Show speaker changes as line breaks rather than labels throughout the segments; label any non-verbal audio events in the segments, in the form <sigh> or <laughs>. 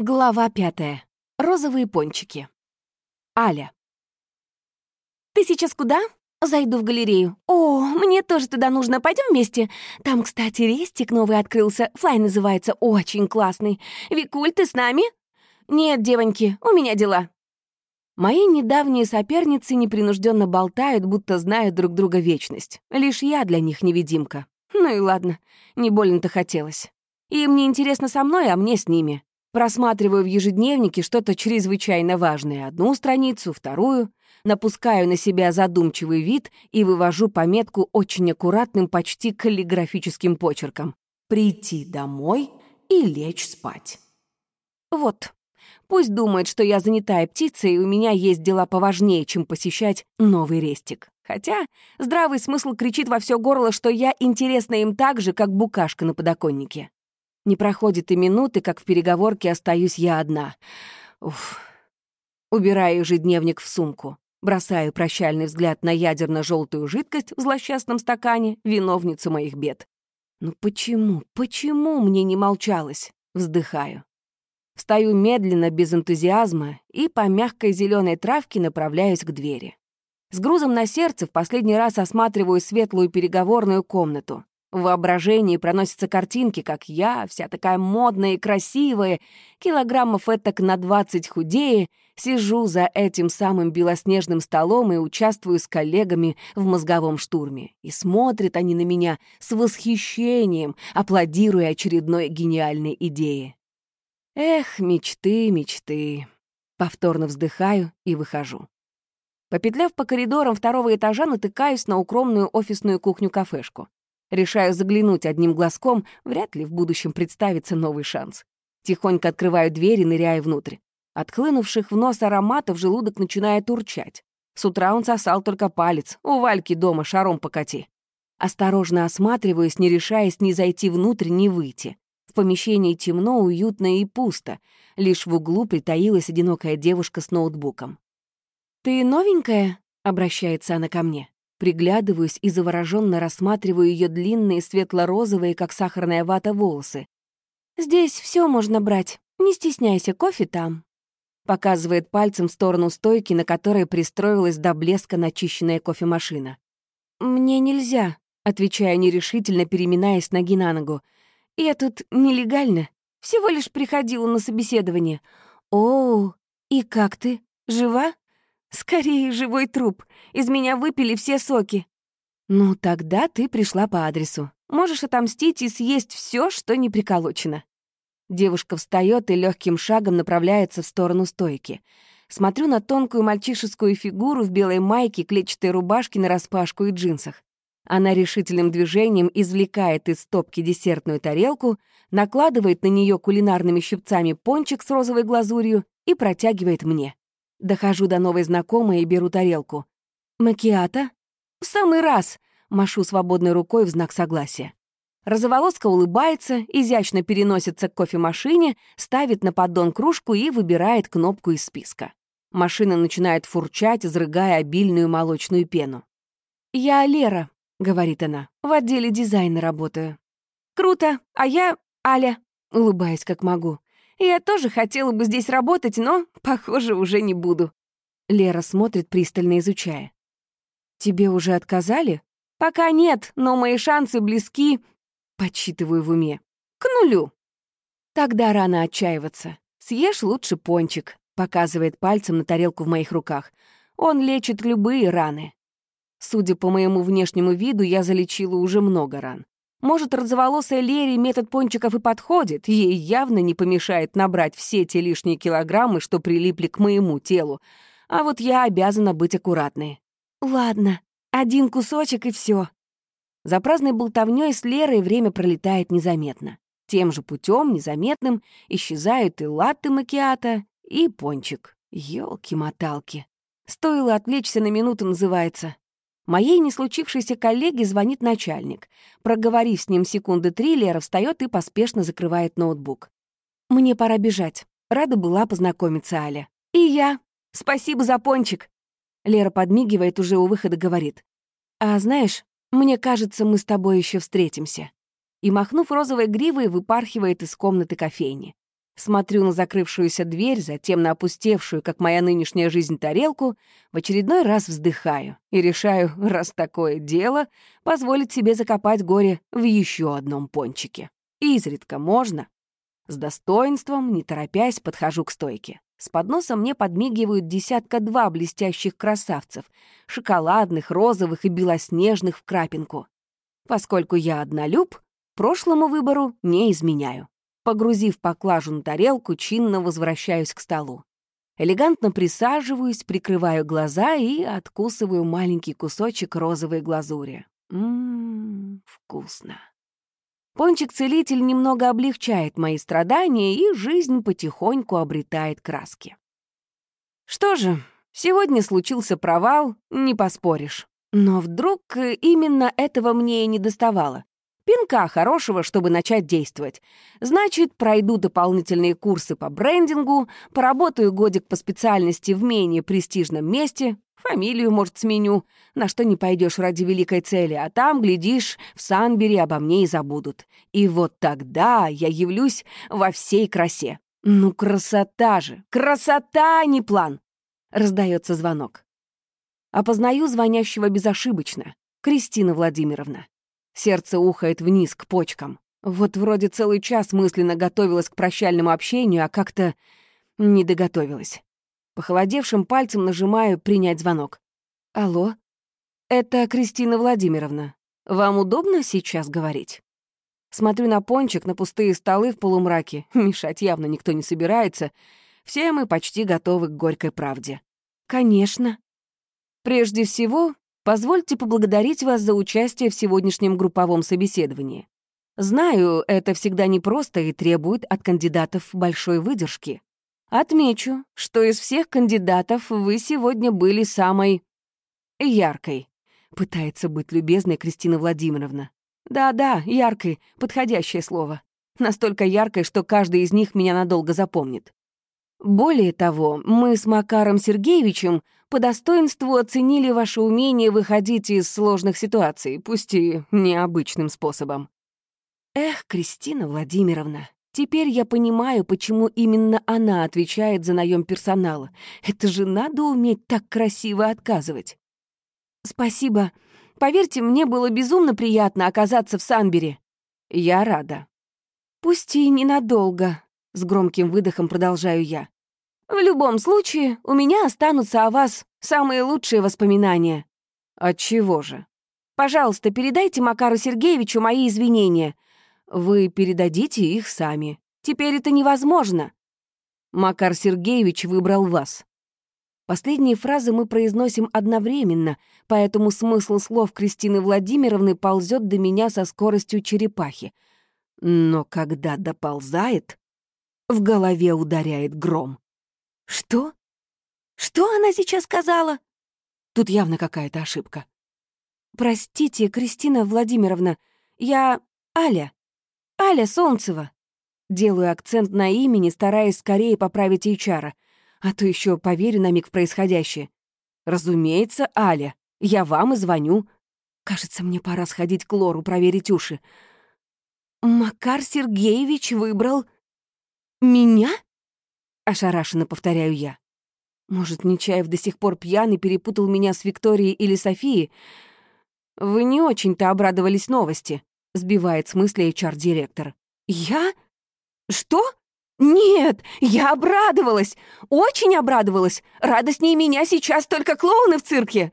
Глава пятая. Розовые пончики. Аля. «Ты сейчас куда?» «Зайду в галерею. О, мне тоже туда нужно. Пойдем вместе? Там, кстати, рестик новый открылся. Флай называется. Очень классный. Викуль, ты с нами?» «Нет, девоньки, у меня дела». Мои недавние соперницы непринужденно болтают, будто знают друг друга вечность. Лишь я для них невидимка. Ну и ладно, не больно-то хотелось. Им не интересно со мной, а мне с ними. Просматриваю в ежедневнике что-то чрезвычайно важное. Одну страницу, вторую. Напускаю на себя задумчивый вид и вывожу пометку очень аккуратным, почти каллиграфическим почерком. «Прийти домой и лечь спать». Вот. Пусть думает, что я занятая птица, и у меня есть дела поважнее, чем посещать новый рестик. Хотя здравый смысл кричит во все горло, что я интересна им так же, как букашка на подоконнике. Не проходит и минуты, как в переговорке остаюсь я одна. Уф. Убираю ежедневник в сумку. Бросаю прощальный взгляд на ядерно желтую жидкость в злосчастном стакане, виновницу моих бед. Ну почему, почему мне не молчалось? Вздыхаю. Встаю медленно, без энтузиазма, и по мягкой зеленой травке направляюсь к двери. С грузом на сердце в последний раз осматриваю светлую переговорную комнату. В воображении проносятся картинки, как я, вся такая модная и красивая, килограммов этак на двадцать худее, сижу за этим самым белоснежным столом и участвую с коллегами в мозговом штурме. И смотрят они на меня с восхищением, аплодируя очередной гениальной идее. Эх, мечты, мечты. Повторно вздыхаю и выхожу. Попетляв по коридорам второго этажа, натыкаюсь на укромную офисную кухню-кафешку. Решаю заглянуть одним глазком, вряд ли в будущем представится новый шанс. Тихонько открываю дверь и ныряю внутрь. От хлынувших в нос ароматов желудок начинает урчать. С утра он сосал только палец, у Вальки дома шаром покати. Осторожно осматриваюсь, не решаясь ни зайти внутрь, ни выйти. В помещении темно, уютно и пусто. Лишь в углу притаилась одинокая девушка с ноутбуком. «Ты новенькая?» — обращается она ко мне. Приглядываюсь и завороженно рассматриваю ее длинные светло-розовые, как сахарная вата, волосы. «Здесь все можно брать. Не стесняйся, кофе там». Показывает пальцем в сторону стойки, на которой пристроилась до блеска начищенная кофемашина. «Мне нельзя», — отвечаю нерешительно, переминаясь ноги на ногу. «Я тут нелегально. Всего лишь приходила на собеседование. О, и как ты? Жива?» Скорее, живой труп. Из меня выпили все соки. Ну, тогда ты пришла по адресу. Можешь отомстить и съесть все, что не приколочено. Девушка встает и легким шагом направляется в сторону стойки. Смотрю на тонкую мальчишескую фигуру в белой майке, клетчатой рубашке нараспашку и джинсах. Она решительным движением извлекает из стопки десертную тарелку, накладывает на нее кулинарными щипцами пончик с розовой глазурью и протягивает мне. Дохожу до новой знакомой и беру тарелку. «Макиата?» «В самый раз!» — машу свободной рукой в знак согласия. Розоволоска улыбается, изящно переносится к кофемашине, ставит на поддон кружку и выбирает кнопку из списка. Машина начинает фурчать, изрыгая обильную молочную пену. «Я Лера», — говорит она, — «в отделе дизайна работаю». «Круто, а я Аля», — улыбаясь как могу. Я тоже хотела бы здесь работать, но, похоже, уже не буду». Лера смотрит, пристально изучая. «Тебе уже отказали?» «Пока нет, но мои шансы близки...» Подсчитываю в уме. «К нулю». «Тогда рано отчаиваться. Съешь лучше пончик», — показывает пальцем на тарелку в моих руках. «Он лечит любые раны». Судя по моему внешнему виду, я залечила уже много ран. Может, розоволосая Лере метод пончиков и подходит, ей явно не помешает набрать все те лишние килограммы, что прилипли к моему телу. А вот я обязана быть аккуратной. Ладно, один кусочек и все. За праздной болтовнёй с Лерой время пролетает незаметно. Тем же путем, незаметным, исчезают и латте макиата, и пончик. Ёлки-моталки. Стоило отвлечься на минуту, называется. Моей не случившейся коллеге звонит начальник. Проговорив с ним секунды три, Лера встает и поспешно закрывает ноутбук. «Мне пора бежать. Рада была познакомиться, Аля». «И я. Спасибо за пончик». Лера подмигивает, уже у выхода говорит. «А знаешь, мне кажется, мы с тобой еще встретимся». И, махнув розовой гривой, выпархивает из комнаты кофейни. Смотрю на закрывшуюся дверь, затем на опустевшую, как моя нынешняя жизнь, тарелку, в очередной раз вздыхаю и решаю, <laughs> раз такое дело, позволить себе закопать горе в еще одном пончике. Изредка можно. С достоинством, не торопясь, подхожу к стойке. С подносом мне подмигивают десятка-два блестящих красавцев, шоколадных, розовых и белоснежных в крапинку. Поскольку я однолюб, прошлому выбору не изменяю. Погрузив поклажу на тарелку, чинно возвращаюсь к столу. Элегантно присаживаюсь, прикрываю глаза и откусываю маленький кусочек розовой глазури. Ммм, вкусно. Пончик-целитель немного облегчает мои страдания, и жизнь потихоньку обретает краски. Что же, сегодня случился провал, не поспоришь. Но вдруг именно этого мне и не доставало. Пинка хорошего, чтобы начать действовать. Значит, пройду дополнительные курсы по брендингу, поработаю годик по специальности в менее престижном месте, фамилию, может, сменю, на что не пойдешь ради великой цели, а там, глядишь, в Санбере обо мне и забудут. И вот тогда я явлюсь во всей красе. Ну, красота же! Красота, а не план! Раздается звонок. Опознаю звонящего безошибочно. Кристина Владимировна. Сердце ухает вниз к почкам. Вот вроде целый час мысленно готовилась к прощальному общению, а как-то не доготовилась. Похолодевшим пальцем нажимаю «принять звонок». «Алло? Это Кристина Владимировна. Вам удобно сейчас говорить?» Смотрю на пончик, на пустые столы в полумраке. <laughs> Мешать явно никто не собирается. Все мы почти готовы к горькой правде. «Конечно». Прежде всего, Позвольте поблагодарить вас за участие в сегодняшнем групповом собеседовании. Знаю, это всегда непросто и требует от кандидатов большой выдержки. Отмечу, что из всех кандидатов вы сегодня были самой яркой. Пытается быть любезной Кристина Владимировна. Да-да, яркой, подходящее слово. Настолько яркой, что каждый из них меня надолго запомнит. Более того, мы с Макаром Сергеевичем по достоинству оценили ваше умение выходить из сложных ситуаций, пусть и необычным способом. Эх, Кристина Владимировна, теперь я понимаю, почему именно она отвечает за наем персонала. Это же надо уметь так красиво отказывать. Спасибо. Поверьте, мне было безумно приятно оказаться в Санбере. Я рада. Пусть и ненадолго, с громким выдохом продолжаю я. В любом случае, у меня останутся о вас самые лучшие воспоминания. От чего же? Пожалуйста, передайте Макару Сергеевичу мои извинения. Вы передадите их сами. Теперь это невозможно. Макар Сергеевич выбрал вас. Последние фразы мы произносим одновременно, поэтому смысл слов Кристины Владимировны ползет до меня со скоростью черепахи. Но когда доползает, в голове ударяет гром. «Что? Что она сейчас сказала?» Тут явно какая-то ошибка. «Простите, Кристина Владимировна, я Аля. Аля Солнцева». Делаю акцент на имени, стараясь скорее поправить HR, а то еще поверю на миг в происходящее. «Разумеется, Аля. Я вам и звоню. Кажется, мне пора сходить к Лору, проверить уши». «Макар Сергеевич выбрал меня?» Ошарашенно повторяю я. Может, Нечаев до сих пор пьян и перепутал меня с Викторией или Софией? Вы не очень-то обрадовались новости, сбивает с мысли HR-директор. Я? Что? Нет, я обрадовалась, очень обрадовалась. Радостнее меня сейчас только клоуны в цирке.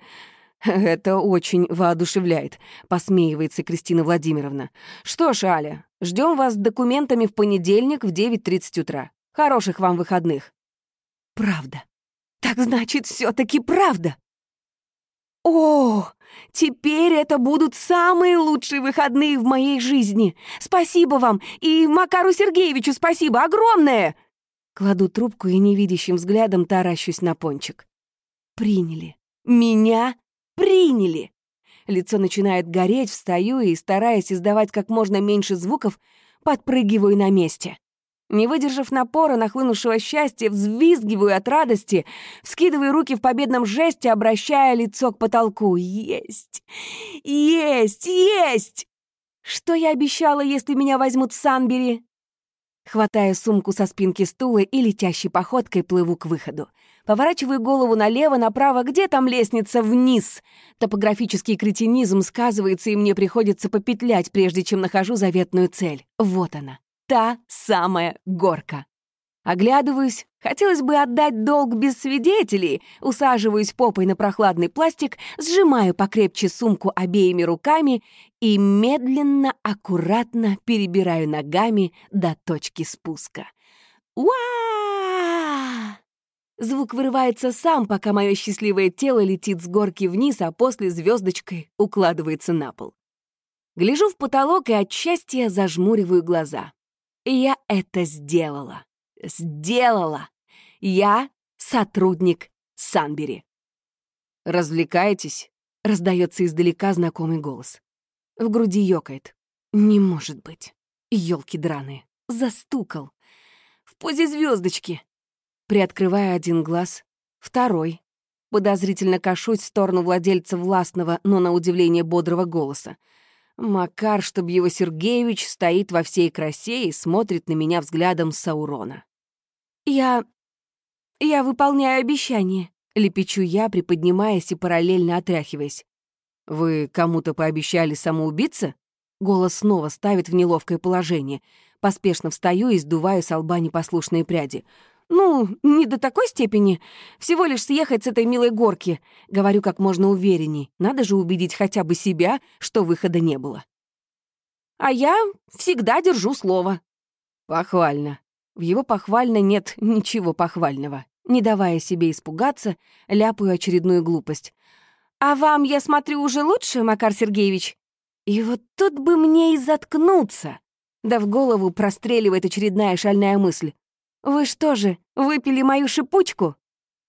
«Это очень воодушевляет», — посмеивается Кристина Владимировна. «Что ж, Аля, ждем вас с документами в понедельник в 9.30 утра. Хороших вам выходных». «Правда. Так значит, все таки правда». «О, теперь это будут самые лучшие выходные в моей жизни. Спасибо вам и Макару Сергеевичу спасибо огромное!» Кладу трубку и невидящим взглядом таращусь на пончик. «Приняли. Меня приняли!» Лицо начинает гореть, встаю и, стараясь издавать как можно меньше звуков, подпрыгиваю на месте. Не выдержав напора нахлынувшего счастья, взвизгиваю от радости, вскидываю руки в победном жесте, обращая лицо к потолку. Есть! Есть! Есть! Что я обещала, если меня возьмут в Санбери? Хватаю сумку со спинки стула и летящей походкой плыву к выходу. Поворачиваю голову налево, направо, где там лестница вниз. Топографический кретинизм сказывается, и мне приходится попетлять, прежде чем нахожу заветную цель. Вот она, та самая горка. Оглядываюсь, хотелось бы отдать долг без свидетелей, усаживаюсь попой на прохладный пластик, сжимаю покрепче сумку обеими руками и медленно, аккуратно перебираю ногами до точки спуска. Уа! Звук вырывается сам, пока мое счастливое тело летит с горки вниз, а после звездочкой укладывается на пол. Гляжу в потолок и от счастья зажмуриваю глаза. Я это сделала сделала. Я сотрудник Санбери.
«Развлекаетесь?»
— раздается издалека знакомый голос. В груди ёкает. «Не может быть. Ёлки драные. Застукал. В позе звездочки. Приоткрываю один глаз, второй. Подозрительно кашусь в сторону владельца властного, но на удивление бодрого голоса. Макар, чтоб его Сергеевич, стоит во всей красе и смотрит на меня взглядом Саурона. «Я... я выполняю обещание», — лепечу я, приподнимаясь и параллельно отряхиваясь.
«Вы кому-то пообещали самоубиться?»
Голос снова ставит в неловкое положение. Поспешно встаю и сдуваю с лба непослушные пряди. «Ну, не до такой степени. Всего лишь съехать с этой милой горки», — говорю как можно уверенней. Надо же убедить хотя бы себя, что выхода не было. «А я всегда держу слово».
«Похвально».
В его похвально нет ничего похвального. Не давая себе испугаться, ляпаю очередную глупость. «А вам, я смотрю, уже лучше, Макар Сергеевич?» И вот тут бы мне и заткнуться. Да в голову простреливает очередная шальная мысль. «Вы что же, выпили мою шипучку?»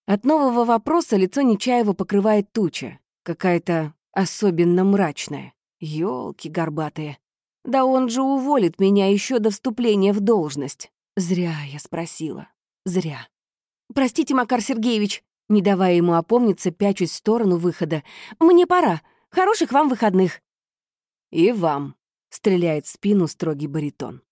От нового вопроса лицо Нечаева покрывает туча. Какая-то особенно мрачная. Ёлки горбатые. Да он же уволит меня еще до вступления в должность. Зря я спросила. Зря. «Простите, Макар Сергеевич», не давая ему опомниться, пячусь в сторону выхода. «Мне пора. Хороших вам выходных».
«И вам», — стреляет в спину строгий баритон.